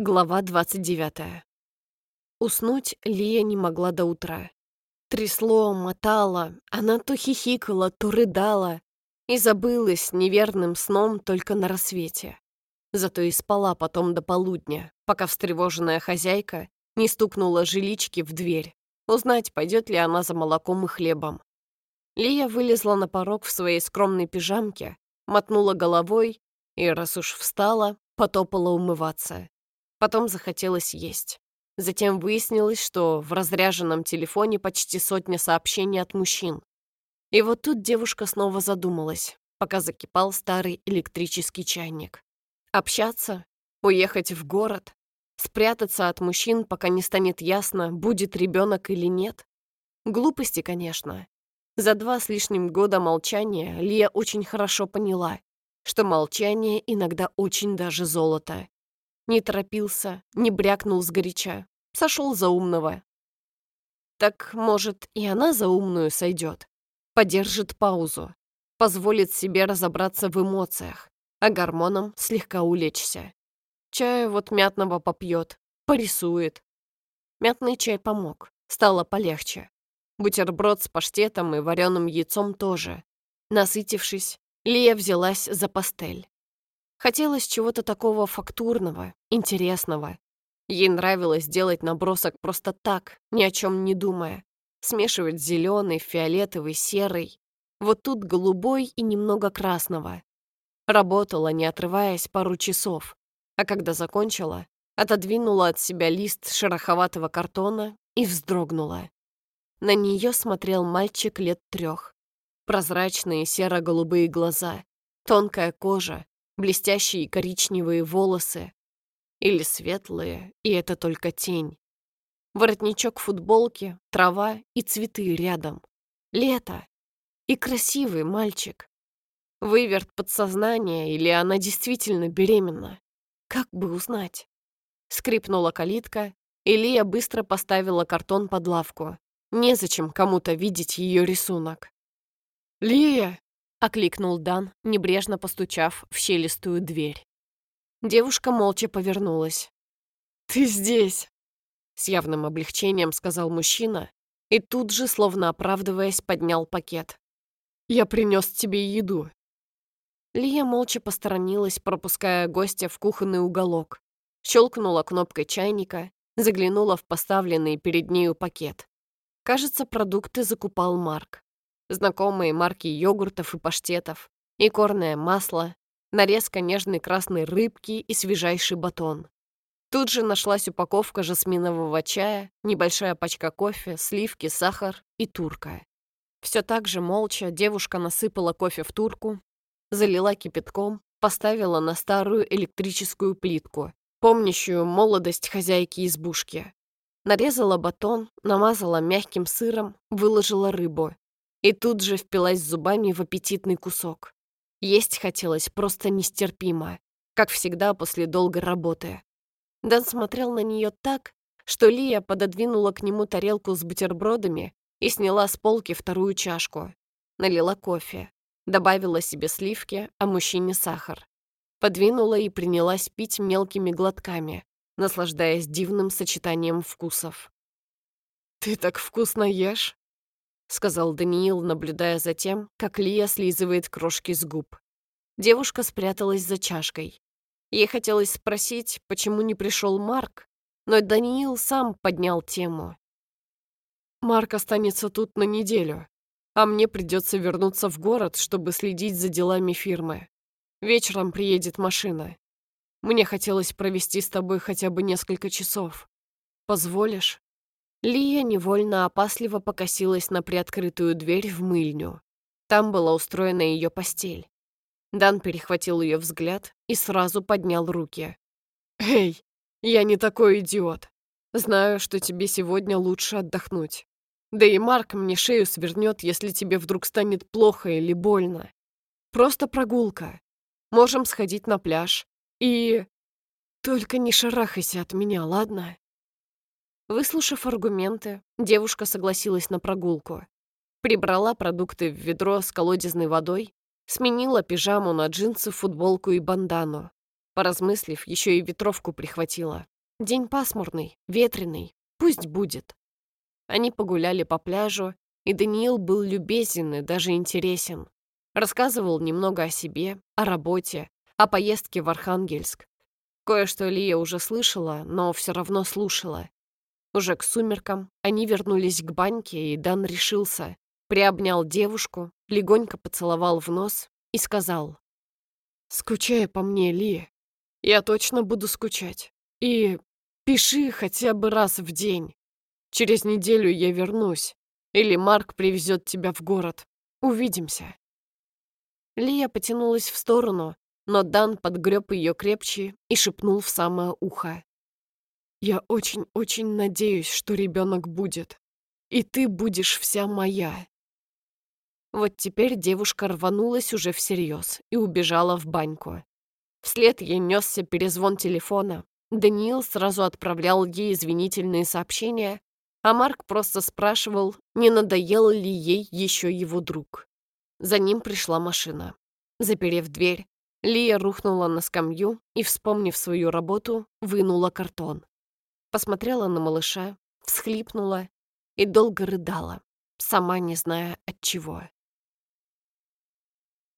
Глава 29. Уснуть Лия не могла до утра. Трясло, мотала, она то хихикала, то рыдала и забылась неверным сном только на рассвете. Зато и спала потом до полудня, пока встревоженная хозяйка не стукнула жилички в дверь, узнать, пойдет ли она за молоком и хлебом. Лия вылезла на порог в своей скромной пижамке, мотнула головой и, раз уж встала, потопала умываться. Потом захотелось есть. Затем выяснилось, что в разряженном телефоне почти сотня сообщений от мужчин. И вот тут девушка снова задумалась, пока закипал старый электрический чайник. Общаться? Уехать в город? Спрятаться от мужчин, пока не станет ясно, будет ребенок или нет? Глупости, конечно. За два с лишним года молчания Лия очень хорошо поняла, что молчание иногда очень даже золото. Не торопился, не брякнул сгоряча. Сошел за умного. Так, может, и она за умную сойдет. Подержит паузу. Позволит себе разобраться в эмоциях, а гормонам слегка улечься. Чая вот мятного попьет, порисует. Мятный чай помог, стало полегче. Бутерброд с паштетом и вареным яйцом тоже. Насытившись, Лия взялась за пастель. Хотелось чего-то такого фактурного, интересного. Ей нравилось делать набросок просто так, ни о чем не думая. Смешивать зеленый, фиолетовый, серый. Вот тут голубой и немного красного. Работала, не отрываясь, пару часов. А когда закончила, отодвинула от себя лист шероховатого картона и вздрогнула. На нее смотрел мальчик лет трех. Прозрачные серо-голубые глаза, тонкая кожа, блестящие коричневые волосы. Или светлые, и это только тень. Воротничок футболки, трава и цветы рядом. Лето. И красивый мальчик. Выверт подсознания, или она действительно беременна. Как бы узнать? Скрипнула калитка, и Лия быстро поставила картон под лавку. Незачем кому-то видеть ее рисунок. «Лия!» — окликнул Дан, небрежно постучав в щелистую дверь. Девушка молча повернулась. «Ты здесь!» — с явным облегчением сказал мужчина и тут же, словно оправдываясь, поднял пакет. «Я принес тебе еду». Лия молча посторонилась, пропуская гостя в кухонный уголок. Щелкнула кнопкой чайника, заглянула в поставленный перед нею пакет. Кажется, продукты закупал Марк знакомые марки йогуртов и паштетов, икорное масло, нарезка нежной красной рыбки и свежайший батон. Тут же нашлась упаковка жасминового чая, небольшая пачка кофе, сливки, сахар и турка. Все так же молча девушка насыпала кофе в турку, залила кипятком, поставила на старую электрическую плитку, помнящую молодость хозяйки избушки. Нарезала батон, намазала мягким сыром, выложила рыбу и тут же впилась зубами в аппетитный кусок. Есть хотелось просто нестерпимо, как всегда после долгой работы. Дэн смотрел на нее так, что Лия пододвинула к нему тарелку с бутербродами и сняла с полки вторую чашку. Налила кофе, добавила себе сливки, а мужчине сахар. Подвинула и принялась пить мелкими глотками, наслаждаясь дивным сочетанием вкусов. «Ты так вкусно ешь!» — сказал Даниил, наблюдая за тем, как Лия слизывает крошки с губ. Девушка спряталась за чашкой. Ей хотелось спросить, почему не пришел Марк, но Даниил сам поднял тему. «Марк останется тут на неделю, а мне придется вернуться в город, чтобы следить за делами фирмы. Вечером приедет машина. Мне хотелось провести с тобой хотя бы несколько часов. Позволишь?» Лия невольно опасливо покосилась на приоткрытую дверь в мыльню. Там была устроена ее постель. Дан перехватил ее взгляд и сразу поднял руки. «Эй, я не такой идиот. Знаю, что тебе сегодня лучше отдохнуть. Да и Марк мне шею свернет, если тебе вдруг станет плохо или больно. Просто прогулка. Можем сходить на пляж. И... Только не шарахайся от меня, ладно?» Выслушав аргументы, девушка согласилась на прогулку. Прибрала продукты в ведро с колодезной водой, сменила пижаму на джинсы, футболку и бандану. Поразмыслив, еще и ветровку прихватила. День пасмурный, ветреный, пусть будет. Они погуляли по пляжу, и Даниил был любезен и даже интересен. Рассказывал немного о себе, о работе, о поездке в Архангельск. Кое-что Лия уже слышала, но все равно слушала. Уже к сумеркам они вернулись к баньке, и Дан решился. Приобнял девушку, легонько поцеловал в нос и сказал. «Скучай по мне, Ли. Я точно буду скучать. И пиши хотя бы раз в день. Через неделю я вернусь. Или Марк привезет тебя в город. Увидимся». Лия потянулась в сторону, но Дан подгреб ее крепче и шепнул в самое ухо. «Я очень-очень надеюсь, что ребенок будет. И ты будешь вся моя». Вот теперь девушка рванулась уже всерьез и убежала в баньку. Вслед ей несся перезвон телефона. Даниил сразу отправлял ей извинительные сообщения, а Марк просто спрашивал, не надоел ли ей еще его друг. За ним пришла машина. Заперев дверь, Лия рухнула на скамью и, вспомнив свою работу, вынула картон. Посмотрела на малыша, всхлипнула и долго рыдала, сама не зная от чего.